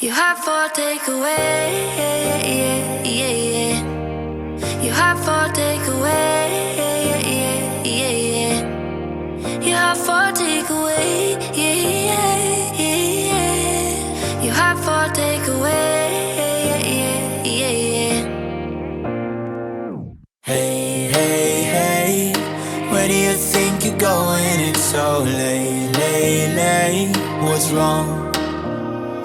You have for takeaway. Yeah, yeah, yeah. yeah. You have for takeaway. Yeah, yeah, yeah. yeah. You have for takeaway. Yeah, yeah, yeah. yeah. You have for takeaway. Yeah, yeah, yeah. Hey, hey, hey, where do you think you're going? It's so late, late, late. What's wrong?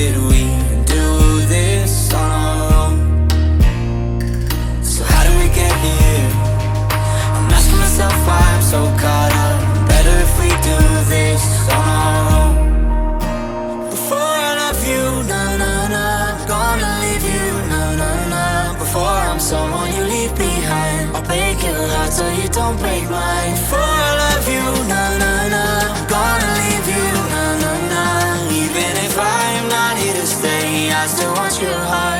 did we do this on our own? So how do we get here? I'm asking myself why I'm so caught up. Better if we do this on our own. Before I love you, na na na, I'm gonna leave you, na na na. Before I'm someone you leave behind, I'll break your heart so you don't break mine. Before I love you, na, I still want your heart.